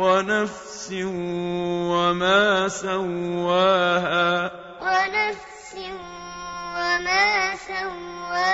وَنَفْسٍ وَمَا سَوَّاهَا. وَنَفْسٍ وَمَا سَوَّاهَا.